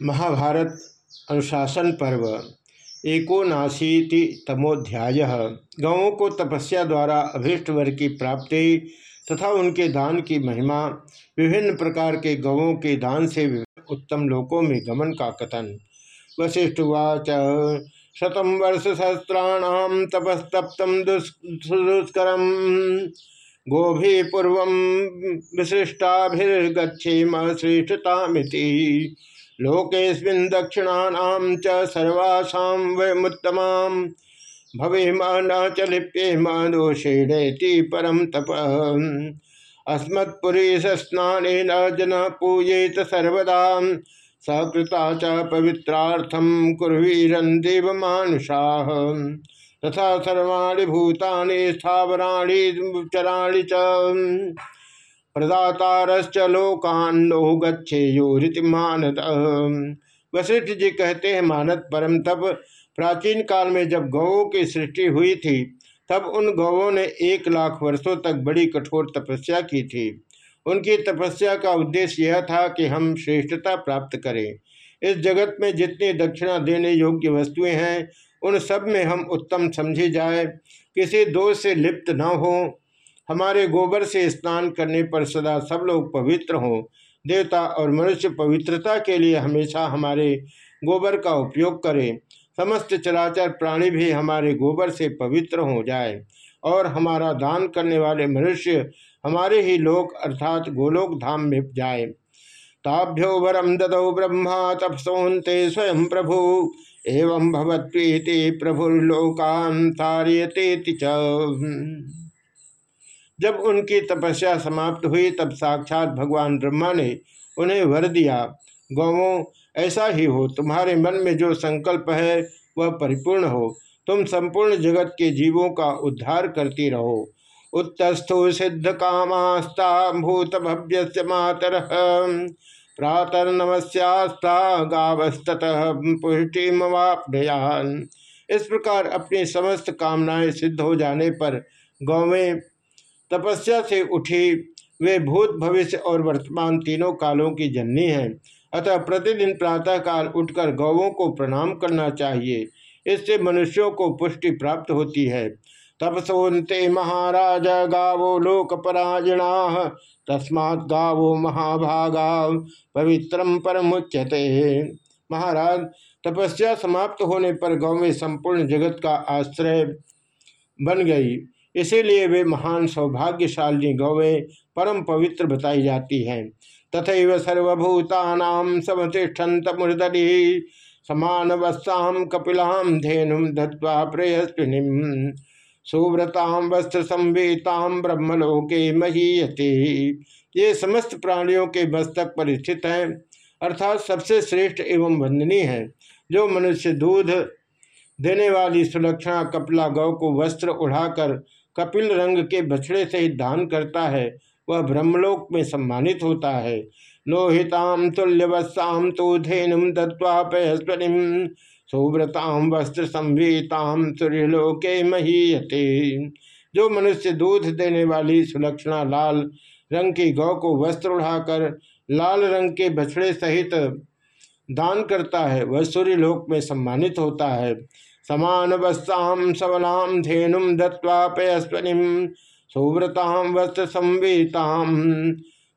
महाभारत अनुशासन पर्व, एकोनाशीति तमोध्याय। गौों को तपस्या द्वारा अभीष्ट वर की प्राप्ति तथा उनके दान की महिमा, विभिन्न प्रकार के गौों के दान से उत्तम लोकों में गमन का कथन। वशिष्ठवाच शतम वर्ष सहस्राण तपस्तप्तम दुष्कर गोभी पूर्व विशिष्टाभिर्गछेम श्रेष्ठतामिति। लोकेस्मिन् दक्षिणानां च सर्वासां वयमुत्तमा भवेम न च लिप्येम दोषेणेति परम तप। अस्मत्पुरीशस्नान जन पूजेत सर्वदा। सकृता च पवित्रार्थम कुर्वीरन देवमानुषा। तथा सर्वाणी भूतानि, स्थावराणि चराणि च। प्रदातारश्च लोकान्नो गच्छेयोरिति मानद वशिष्ठ जी कहते हैं मानद परम, तब प्राचीन काल में जब गौों की सृष्टि हुई थी, तब उन गौों ने एक लाख वर्षों तक बड़ी कठोर तपस्या की थी। उनकी तपस्या का उद्देश्य यह था कि हम श्रेष्ठता प्राप्त करें। इस जगत में जितनी दक्षिणा देने योग्य वस्तुएँ हैं, उन सब में हम उत्तम समझे जाए। किसी दोष से लिप्त न हो। हमारे गोबर से स्नान करने पर सदा सब लोग पवित्र हों। देवता और मनुष्य पवित्रता के लिए हमेशा हमारे गोबर का उपयोग करें। समस्त चराचर प्राणी भी हमारे गोबर से पवित्र हो जाए और हमारा दान करने वाले मनुष्य हमारे ही लोक अर्थात गोलोक धाम में जाए। ताभ्यो वरम ददौ ब्रह्मा तपसोन्ते स्वयं प्रभु। एवं भवत्वीति प्रभुर्लोकान तार्यते जब उनकी तपस्या समाप्त हुई, तब साक्षात भगवान ब्रह्मा ने उन्हें वर दिया गौवों ऐसा ही हो, तुम्हारे मन में जो संकल्प है, वह परिपूर्ण हो। तुम संपूर्ण जगत के जीवों का उद्धार करती रहो। उत्तस्थो सिद्ध कामास्ता भूत भव्य मातर। प्रातर नमस्यास्ता गावस्त पुष्टि इस प्रकार अपनी समस्त कामनाएँ सिद्ध हो जाने पर गौवें तपस्या से उठी। वे भूत भविष्य और वर्तमान तीनों कालों की जननी है। अतः प्रतिदिन प्रातःकाल उठकर गौवों को प्रणाम करना चाहिए। इससे मनुष्यों को पुष्टि प्राप्त होती है। तपसोन्ते महाराज गावो लोक पराजणा तस्मात् गावो महाभागा। पवित्रम परमुच्यते। महाराज, तपस्या समाप्त होने पर गौ में संपूर्ण जगत का आश्रय बन गई। इसीलिए वे महान सौभाग्यशाली गौवें परम पवित्र बताई जाती हैं। तथा सर्वभूता समतिष्ठत मुर्दली समान वत्साम कपिलाम धेनु धत्वा प्रयस्विनी सुव्रताम वस्त्र संवेताम ब्रह्मलोके महीयते। ये समस्त प्राणियों के मस्तक पर स्थित हैं, अर्थात सबसे श्रेष्ठ एवं वंदनीय है, जो मनुष्य दूध देने वाली सुलक्षणा कपिला गौ को वस्त्र उड़ाकर कपिल रंग के बछड़े से दान करता है, वह ब्रह्मलोक में सम्मानित होता है। लोहिताम तुल्यवत्साम तो धेनुम दत्वा पयस्वनिम सुव्रताम वस्त्र संवीताम सूर्यलोके महीयते। जो मनुष्य दूध देने वाली सुलक्षणा लाल रंग की गौ को वस्त्र उड़ाकर लाल रंग के बछड़े सहित दान करता है, वह सूर्यलोक में सम्मानित होता है। समान वस्ताम सबलाम धेनुम दत्वा पयस्वनिम सुव्रताम वस्त्र संवेताम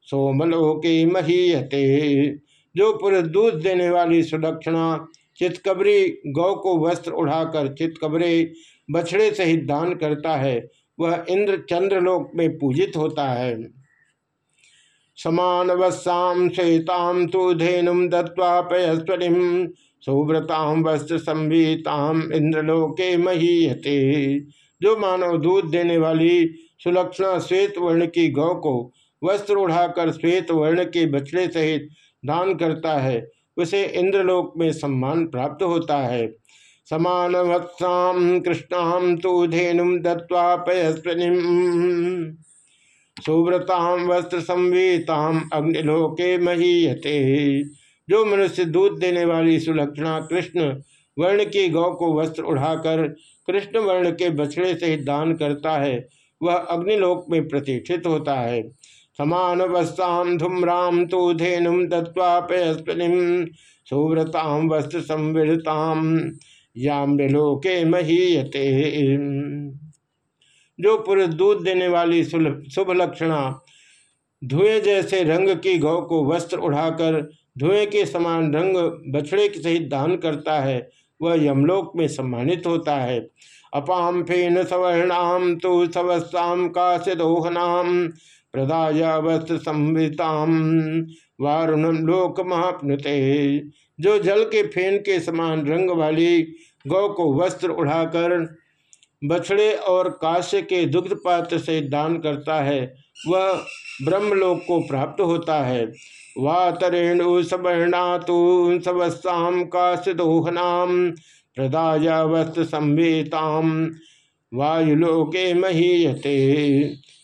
सोमलोके महीयते। जो पुरुष दूध देने वाली सुलक्षणा, चितकबरी गौ को वस्त्र उड़ाकर चितकबरे बछड़े सहित दान करता है। वह इंद्र चंद्रलोक में पूजित होता है। समान वत्साम श्वेताम तो धेनुम दत्वा पयस्वनिम सुव्रताम वस्त्र संवीताम इंद्रलोके मही महीयते। जो मानव दूध देने वाली सुलक्षणा श्वेत वर्ण की गौ को वस्त्र उड़ाकर श्वेत वर्ण के बछड़े सहित दान करता है, उसे इंद्रलोक में सम्मान प्राप्त होता है। समान वत्साम कृष्णाम तो धेनुम दत्वा पयस्विनीम सुव्रताम वस्त्र संवीताम अग्निलोके महीयते। जो मनुष्य दूध देने वाली सुलक्षणा कृष्ण वर्ण की गौ को वस्त्र उड़ाकर कृष्ण वर्ण के बछड़े से दान करता है, वह अग्निलोक में प्रतिष्ठित होता है। समान वस्ताम धूम्राम तो धेनुम दत्वा पयस्विनी सुव्रताम वस्त्र संवृताम याम्रलोके महीयते। जो पुरुष दूध देने वाली शुभ लक्षणा धुएँ जैसे रंग की गौ को वस्त्र उड़ाकर धुएँ के समान रंग बछड़े के सहित दान करता है, वह यमलोक में सम्मानित होता है। अपाम फेन सवर्णाम तो सवस्ताम का सिदोहनाम प्रदाय वस्त्र संविताम वारुण लोक महापनुते, जो जल के फेन के समान रंग वाली गौ को वस्त्र उड़ाकर बछड़े और काश्य के दुग्ध पात्र से दान करता है, वह ब्रह्मलोक को प्राप्त होता है। वातरेणु सवर्णा तो सवस्ताम काश्यदोहनाम प्रदाय वस्त्र संवेताम वायुलोके महीयते,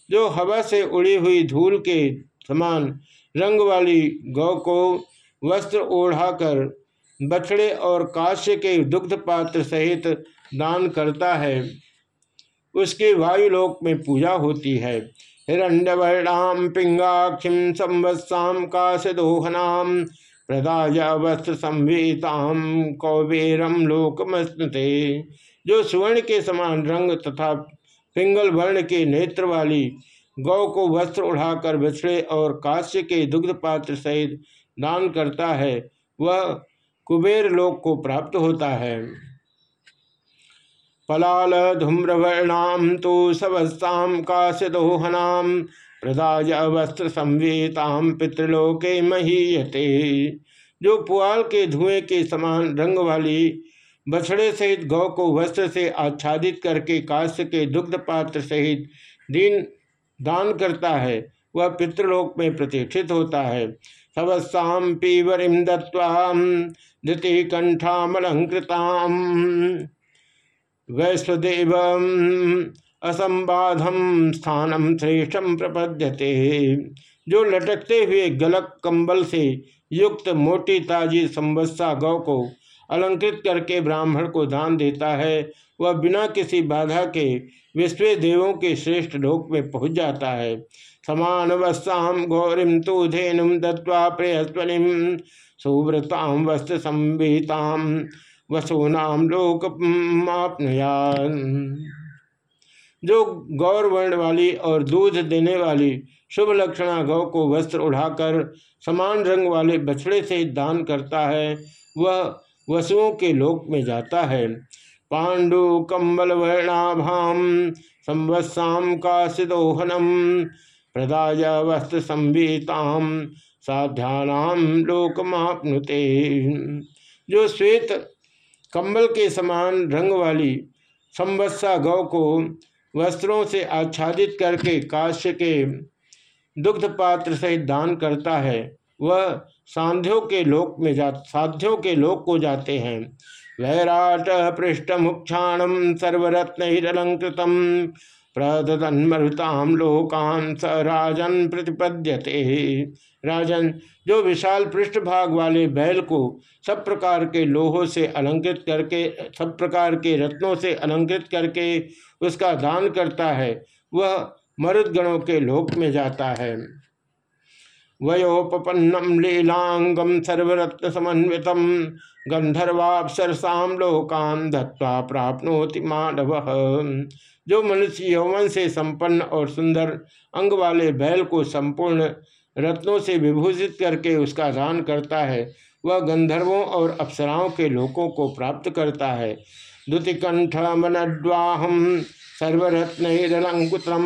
जो हवा से उड़ी हुई धूल के समान रंग वाली गौ को वस्त्र ओढ़ाकर बछड़े और काश्य के दुग्ध पात्र सहित दान करता है। उसकी वायुलोक में पूजा होती है। हिरण्यवर्णाम पिंगाक्षिम संवत्साम काशदोहनाम प्रदाय वस्त्र संवेताम कौबेरम लोकमस्ते जो सुवर्ण के समान रंग तथा पिंगल वर्ण के नेत्र वाली गौ को वस्त्र उड़ाकर बछड़े और काश्य के दुग्ध पात्र सहित दान करता है, वह कुबेर लोक को प्राप्त होता है। पलाल धूम्रवर्णाम तो सवस्ताम काश्यदोहनाम प्रदाय वस्त्र संवेताम पितृलोके महीयते। जो पुआल के धुएँ के समान रंग वाली बछड़े सहित गौ को वस्त्र से आच्छादित करके काश्य के दुग्ध पात्र सहित दिन दान करता है, वह पितृलोक में प्रतिष्ठित होता है। सवस्ताम पीवरिम दत्वाम धृति कंठामलंकृताम वैश्वदेव असंबाधम स्थानम श्रेष्ठम प्रपद्यते। जो लटकते हुए गलक कंबल से युक्त मोटी ताजी संवत्सा गौ को अलंकृत करके ब्राह्मण को दान देता है, वह बिना किसी बाधा के विश्व देवों के श्रेष्ठ लोक में पहुँच जाता है। समान वस्ताम गौरीम तो धेनुम दत्वा प्रेयस्वनिम सुव्रताम वस्त्र संविताम वसोनाम लोक जो गौर वर्ण वाली और दूध देने वाली शुभ लक्षणा गौ को वस्त्र उड़ाकर समान रंग वाले बछड़े से दान करता है, वह वसुओं के लोक में जाता है। पांडु कम्बल वर्णाभाम संवत्साम का सिदोहनम प्रदाय वस्त्र संवीताम साध्यानाम लोकमापनुते। जो श्वेत कंबल के समान रंग वाली संवत्सा गौ को वस्त्रों से आच्छादित करके काश्य के दुग्ध पात्र सहित दान करता है। वह साध्यों के लोक में जा, साध्यों के लोक को जाते हैं। वैराट पृष्ठ मुक्षाणम सर्वरत्न हिरलंकृतम प्रदन्मरुताम लोकान स राजन प्रतिपद्यते। राजन, जो विशाल पृष्ठभाग वाले बैल को सब प्रकार के लोहों से अलंकृत करके, सब प्रकार के रत्नों से अलंकृत करके उसका दान करता है, वह मरुदगणों के लोक में जाता है। वयोपन्नम लीलांगम सर्वरत्न समन्वित गंधर्वापसरसाम लोकान धत्वा प्राप्नोति मानव। जो मनुष्य यौवन से संपन्न और सुंदर अंग वाले बैल को संपूर्ण रत्नों से विभूषित करके उसका दान करता है, वह गंधर्वों और अप्सराओं के लोकों को प्राप्त करता है। दुतिकंठ मनड्वाहम सर्वरत्नकुत्रम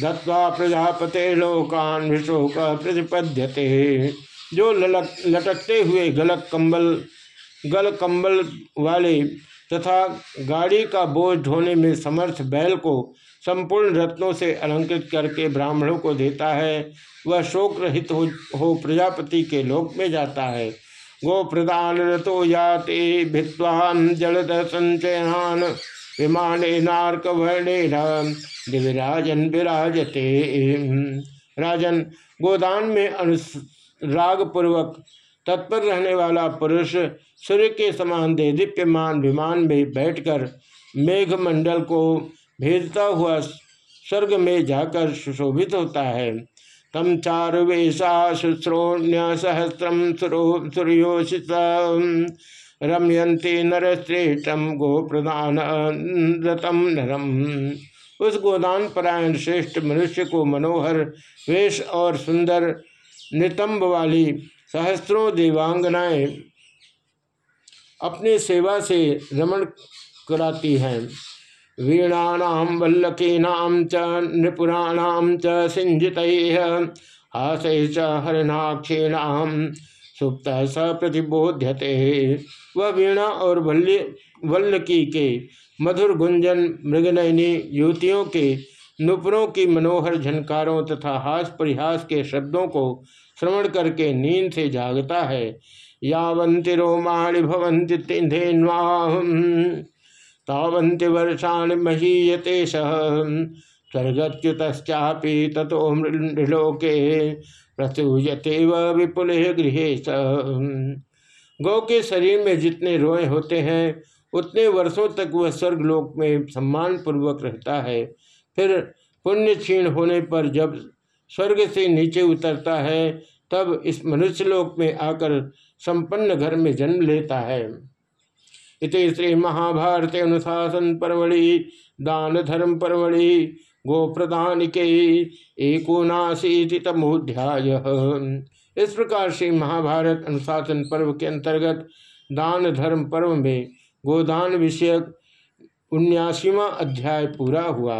दत्वा प्रजापते लोकान विशोक प्रतिपद्यते। जो ललक लटकते हुए गलक कंबल गल कंबल वाले तथा गाड़ी का बोझ ढोने में समर्थ बैल को संपूर्ण रत्नों से अलंकृत करके ब्राह्मणों को देता है वह शोक रहित हो, हो प्रजापति के लोक में जाता है। गो प्रदान रतो याते भित्वान जलद संचयन विमान नारक वर्णे दिव्यराजन विराजते। राजन, गोदान में अनुराग पूर्वक तत्पर रहने वाला पुरुष सूर्य के समान दे दीप्यमान विमान में बैठकर मेघमंडल को भेजता हुआ स्वर्ग में जाकर सुशोभित होता है। तम चारुवेशा शुश्रोण्य सहस्रम सूर्योषित रमयंती नरश्रेष्ठम गो रतम नरम। उस गोदान परायण श्रेष्ठ मनुष्य को मनोहर, वेश और सुंदर, नितंब वाली सहस्त्रों देवांगनाएँ अपनी सेवा से रमण कराती हैं। वीणानाम वल्लकीनाम च नृपुराणाम च, सिंजित हास्य च सुप्त स प्रतिबोध्यते। वह वीणा और वल्ली वल्लकी के मधुर गुंजन, मृगनयनी युवतियों के नुपुरों की मनोहर झनकारों तथा हास परिहास के शब्दों को श्रवण करके नींद से जागता है। यावंति रोमाणि भवंति तावंति वर्षाण महीयते स्वर्गच्युतश्चापी तथो मृलोके प्रसूयते व विपुल गृह गौ के शरीर में जितने रोए होते हैं, उतने वर्षों तक वह स्वर्गलोक में सम्मान पूर्वक रहता है। फिर पुण्य क्षीण होने पर जब स्वर्ग से नीचे उतरता है, तब इस मनुष्यलोक में आकर संपन्न घर में जन्म लेता है। इत श्री महाभारत अनुशासन परवड़ी दान धर्म परवड़ी गो एकोनाशीति के एकोनाशीतमोध्याय इस प्रकार से महाभारत अनुशासन पर्व के अंतर्गत दान धर्म पर्व में गोदान विषयक उन्यासीवा अध्याय पूरा हुआ।